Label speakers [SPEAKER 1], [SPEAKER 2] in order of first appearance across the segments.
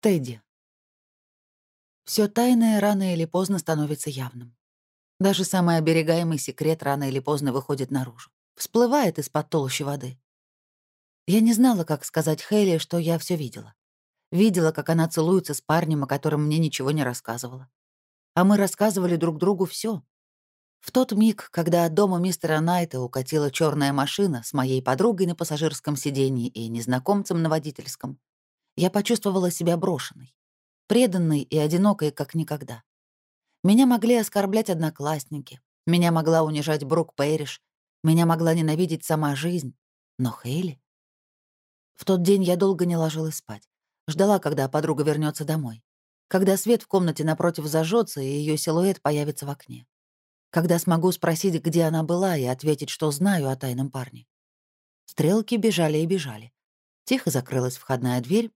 [SPEAKER 1] Тедди. Все тайное рано или поздно становится явным. Даже самый оберегаемый секрет рано или поздно выходит наружу. Всплывает из-под толщи воды. Я не знала, как сказать Хейли, что я все видела. Видела, как она целуется с парнем, о котором мне ничего не рассказывала. А мы рассказывали друг другу все. В тот миг, когда от дома мистера Найта укатила черная машина с моей подругой на пассажирском сиденье и незнакомцем на водительском, я почувствовала себя брошенной, преданной и одинокой, как никогда. Меня могли оскорблять одноклассники, меня могла унижать Брук Пэриш, меня могла ненавидеть сама жизнь, но Хейли... В тот день я долго не ложилась спать. Ждала, когда подруга вернется домой. Когда свет в комнате напротив зажжется и ее силуэт появится в окне. Когда смогу спросить, где она была, и ответить, что знаю о тайном парне. Стрелки бежали и бежали. Тихо закрылась входная дверь,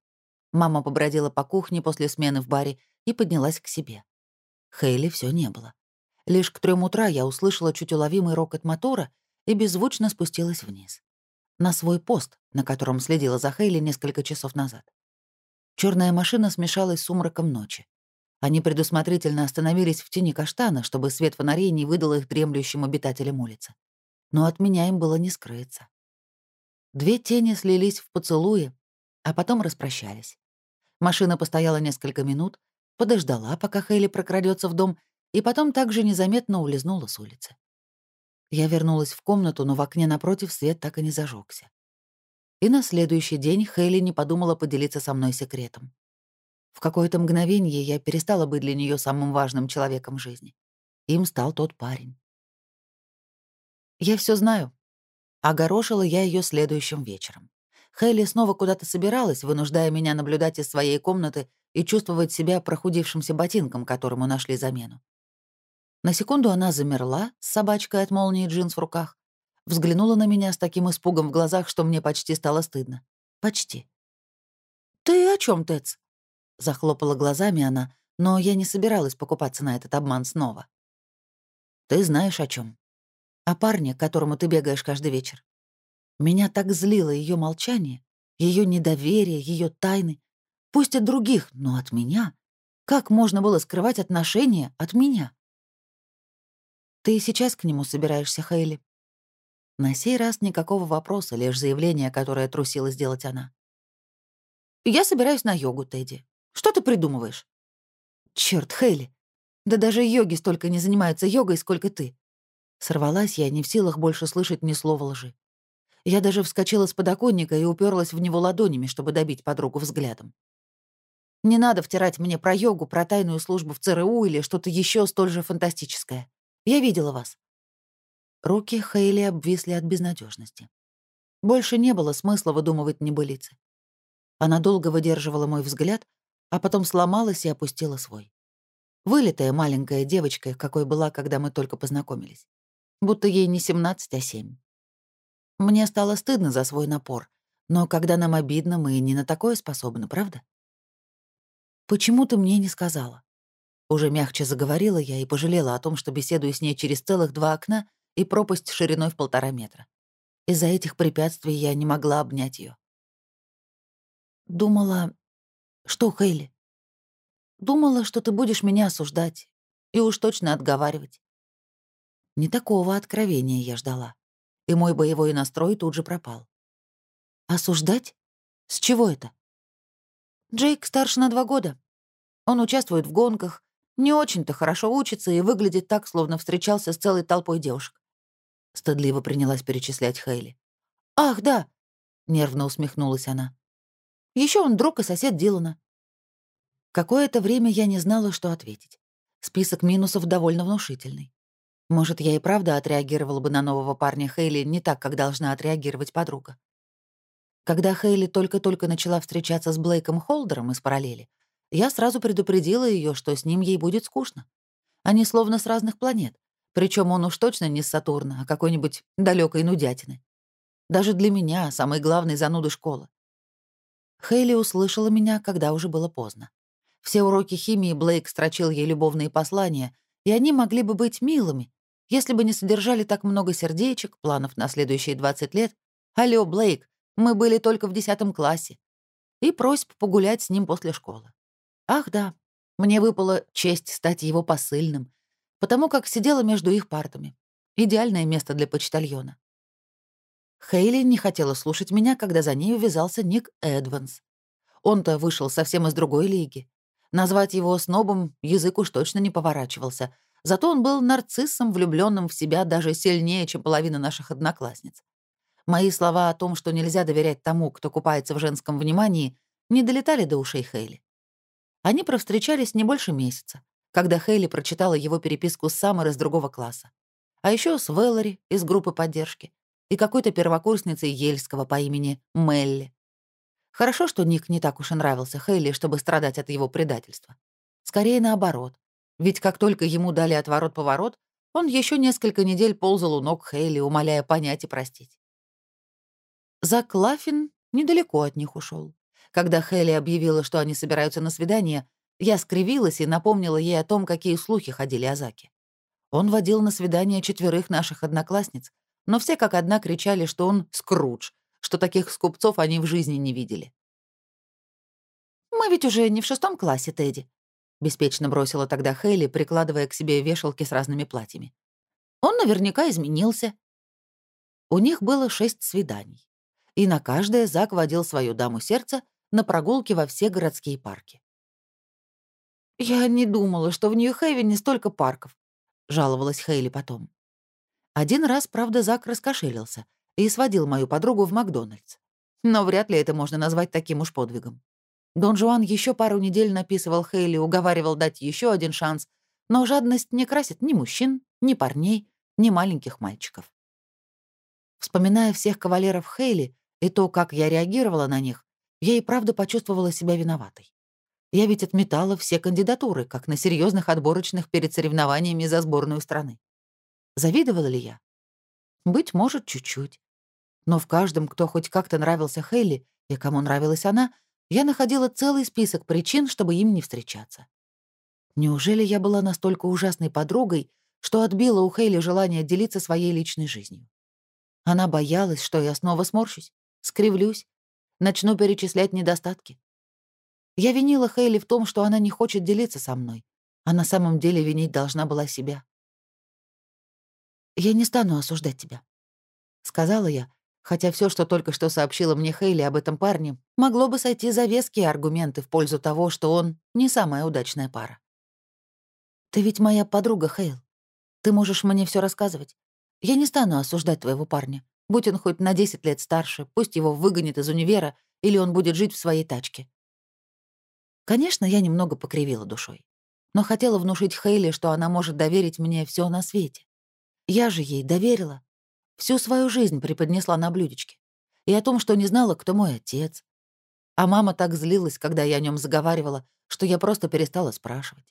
[SPEAKER 1] Мама побродила по кухне после смены в баре и поднялась к себе. Хейли все не было. Лишь к трем утра я услышала чуть уловимый рокот мотора и беззвучно спустилась вниз. На свой пост, на котором следила за Хейли несколько часов назад. Черная машина смешалась с сумраком ночи. Они предусмотрительно остановились в тени каштана, чтобы свет фонарей не выдал их дремлющим обитателям улицы. Но от меня им было не скрыться. Две тени слились в поцелуе, а потом распрощались. Машина постояла несколько минут, подождала, пока Хейли прокрадется в дом, и потом также незаметно улизнула с улицы. Я вернулась в комнату, но в окне напротив свет так и не зажегся. И на следующий день Хейли не подумала поделиться со мной секретом. В какое-то мгновение я перестала быть для нее самым важным человеком жизни. Им стал тот парень. Я все знаю. Огорошила я ее следующим вечером. Хейли снова куда-то собиралась, вынуждая меня наблюдать из своей комнаты и чувствовать себя прохудившимся ботинком, которому нашли замену. На секунду она замерла с собачкой от молнии джинс в руках, взглянула на меня с таким испугом в глазах, что мне почти стало стыдно. Почти. «Ты о чем, Тэц?» Захлопала глазами она, но я не собиралась покупаться на этот обман снова. «Ты знаешь о чем? О парне, к которому ты бегаешь каждый вечер. Меня так злило ее молчание, ее недоверие, ее тайны. Пусть от других, но от меня. Как можно было скрывать отношения от меня? Ты сейчас к нему собираешься, Хейли? На сей раз никакого вопроса, лишь заявление, которое трусила сделать она. Я собираюсь на йогу, Тедди. Что ты придумываешь? Черт, Хейли. Да даже йоги столько не занимаются йогой, сколько ты. Сорвалась я, не в силах больше слышать ни слова лжи. Я даже вскочила с подоконника и уперлась в него ладонями, чтобы добить подругу взглядом. Не надо втирать мне про йогу, про тайную службу в ЦРУ или что-то еще столь же фантастическое. Я видела вас. Руки Хейли обвисли от безнадежности. Больше не было смысла выдумывать небылицы. Она долго выдерживала мой взгляд, а потом сломалась и опустила свой. Вылитая маленькая девочка, какой была, когда мы только познакомились. Будто ей не 17, а 7. Мне стало стыдно за свой напор, но когда нам обидно, мы не на такое способны, правда? Почему ты мне не сказала? Уже мягче заговорила я и пожалела о том, что беседую с ней через целых два окна и пропасть шириной в полтора метра. Из-за этих препятствий я не могла обнять ее. Думала... Что, Хейли? Думала, что ты будешь меня осуждать и уж точно отговаривать. Не такого откровения я ждала и мой боевой настрой тут же пропал. «Осуждать? С чего это?» «Джейк старше на два года. Он участвует в гонках, не очень-то хорошо учится и выглядит так, словно встречался с целой толпой девушек». Стыдливо принялась перечислять Хейли. «Ах, да!» — нервно усмехнулась она. Еще он друг и сосед Дилана». Какое-то время я не знала, что ответить. Список минусов довольно внушительный. Может, я и правда отреагировала бы на нового парня Хейли не так, как должна отреагировать подруга. Когда Хейли только-только начала встречаться с Блейком Холдером из параллели, я сразу предупредила ее, что с ним ей будет скучно. Они словно с разных планет, причем он уж точно не с Сатурна, а какой-нибудь далекой нудятины. Даже для меня, самой главной зануды школы. Хейли услышала меня, когда уже было поздно. Все уроки химии Блейк строчил ей любовные послания, и они могли бы быть милыми, если бы не содержали так много сердечек, планов на следующие 20 лет. Алло, Блейк, мы были только в десятом классе. и просьб погулять с ним после школы. Ах да, мне выпала честь стать его посыльным, потому как сидела между их партами. Идеальное место для почтальона. Хейли не хотела слушать меня, когда за ней увязался Ник Эдванс. Он-то вышел совсем из другой лиги. Назвать его снобом язык уж точно не поворачивался, зато он был нарциссом, влюбленным в себя даже сильнее, чем половина наших одноклассниц. Мои слова о том, что нельзя доверять тому, кто купается в женском внимании, не долетали до ушей Хейли. Они провстречались не больше месяца, когда Хейли прочитала его переписку с Саммер из другого класса. А еще с Веллори из группы поддержки и какой-то первокурсницей Ельского по имени Мелли. Хорошо, что Ник не так уж и нравился Хейли, чтобы страдать от его предательства. Скорее наоборот. Ведь как только ему дали отворот-поворот, он еще несколько недель ползал у ног Хейли, умоляя понять и простить. Зак Лаффин недалеко от них ушел. Когда Хейли объявила, что они собираются на свидание, я скривилась и напомнила ей о том, какие слухи ходили о Заке. Он водил на свидание четверых наших одноклассниц, но все как одна кричали, что он Скрудж, что таких скупцов они в жизни не видели. «Мы ведь уже не в шестом классе, Тедди», — беспечно бросила тогда Хейли, прикладывая к себе вешалки с разными платьями. «Он наверняка изменился». У них было шесть свиданий, и на каждое Зак водил свою даму сердца на прогулки во все городские парки. «Я не думала, что в Нью-Хейвене столько парков», — жаловалась Хейли потом. Один раз, правда, Зак раскошелился и сводил мою подругу в Макдональдс. Но вряд ли это можно назвать таким уж подвигом. Дон Жуан еще пару недель написывал Хейли, уговаривал дать еще один шанс, но жадность не красит ни мужчин, ни парней, ни маленьких мальчиков. Вспоминая всех кавалеров Хейли и то, как я реагировала на них, я и правда почувствовала себя виноватой. Я ведь отметала все кандидатуры, как на серьезных отборочных перед соревнованиями за сборную страны. Завидовала ли я? Быть может, чуть-чуть. Но в каждом, кто хоть как-то нравился Хейли и кому нравилась она, я находила целый список причин, чтобы им не встречаться. Неужели я была настолько ужасной подругой, что отбила у Хейли желание делиться своей личной жизнью? Она боялась, что я снова сморщусь, скривлюсь, начну перечислять недостатки. Я винила Хейли в том, что она не хочет делиться со мной, а на самом деле винить должна была себя. «Я не стану осуждать тебя», — сказала я, хотя все, что только что сообщила мне Хейли об этом парне, могло бы сойти за веские аргументы в пользу того, что он не самая удачная пара. «Ты ведь моя подруга, Хейл. Ты можешь мне все рассказывать. Я не стану осуждать твоего парня. Будь он хоть на 10 лет старше, пусть его выгонят из универа, или он будет жить в своей тачке». Конечно, я немного покривила душой, но хотела внушить Хейли, что она может доверить мне все на свете. Я же ей доверила. Всю свою жизнь преподнесла на блюдечке. И о том, что не знала, кто мой отец. А мама так злилась, когда я о нем заговаривала, что я просто перестала спрашивать.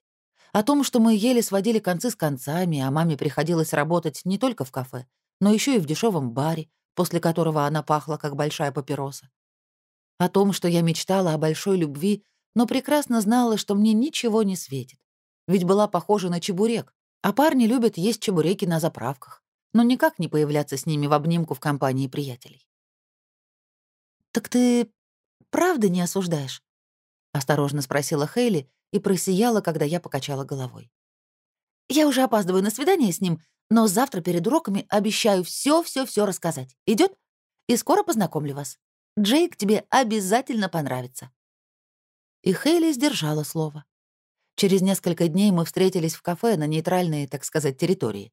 [SPEAKER 1] О том, что мы еле сводили концы с концами, а маме приходилось работать не только в кафе, но еще и в дешевом баре, после которого она пахла, как большая папироса. О том, что я мечтала о большой любви, но прекрасно знала, что мне ничего не светит. Ведь была похожа на чебурек, а парни любят есть чебуреки на заправках, но никак не появляться с ними в обнимку в компании приятелей. «Так ты правда не осуждаешь?» — осторожно спросила Хейли и просияла, когда я покачала головой. «Я уже опаздываю на свидание с ним, но завтра перед уроками обещаю все, все, все рассказать. Идет? И скоро познакомлю вас. Джейк тебе обязательно понравится». И Хейли сдержала слово. Через несколько дней мы встретились в кафе на нейтральной, так сказать, территории.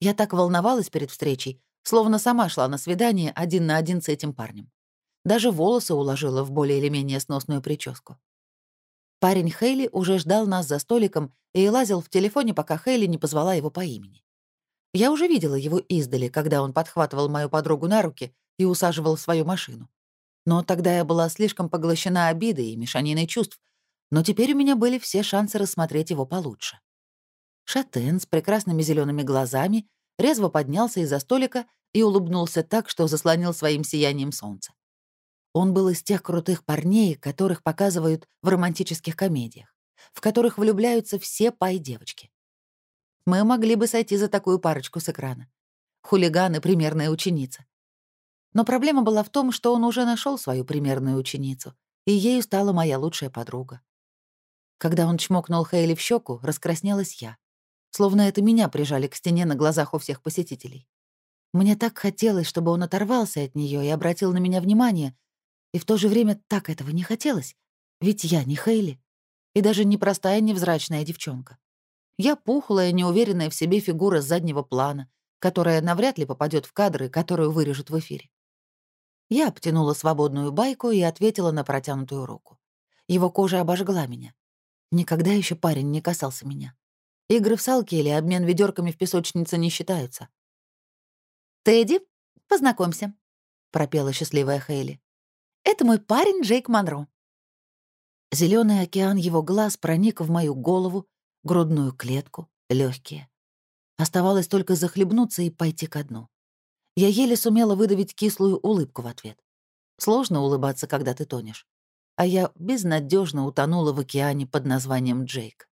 [SPEAKER 1] Я так волновалась перед встречей, словно сама шла на свидание один на один с этим парнем. Даже волосы уложила в более или менее сносную прическу. Парень Хейли уже ждал нас за столиком и лазил в телефоне, пока Хейли не позвала его по имени. Я уже видела его издали, когда он подхватывал мою подругу на руки и усаживал в свою машину. Но тогда я была слишком поглощена обидой и мешаниной чувств, но теперь у меня были все шансы рассмотреть его получше. Шатен с прекрасными зелеными глазами резво поднялся из-за столика и улыбнулся так, что заслонил своим сиянием солнце. Он был из тех крутых парней, которых показывают в романтических комедиях, в которых влюбляются все пай-девочки. Мы могли бы сойти за такую парочку с экрана. Хулиган и примерная ученица. Но проблема была в том, что он уже нашел свою примерную ученицу, и ею стала моя лучшая подруга. Когда он чмокнул Хейли в щеку, раскраснелась я. Словно это меня прижали к стене на глазах у всех посетителей. Мне так хотелось, чтобы он оторвался от нее и обратил на меня внимание, и в то же время так этого не хотелось, ведь я не Хейли, и даже не простая невзрачная девчонка. Я пухлая, неуверенная в себе фигура с заднего плана, которая навряд ли попадет в кадры, которую вырежут в эфире. Я обтянула свободную байку и ответила на протянутую руку. Его кожа обожгла меня. Никогда еще парень не касался меня. Игры в салки или обмен ведерками в песочнице не считаются. «Тедди, познакомься», — пропела счастливая Хейли. «Это мой парень Джейк Монро». Зеленый океан его глаз проник в мою голову, грудную клетку, легкие. Оставалось только захлебнуться и пойти ко дну. Я еле сумела выдавить кислую улыбку в ответ. Сложно улыбаться, когда ты тонешь. А я безнадежно утонула в океане под названием Джейк.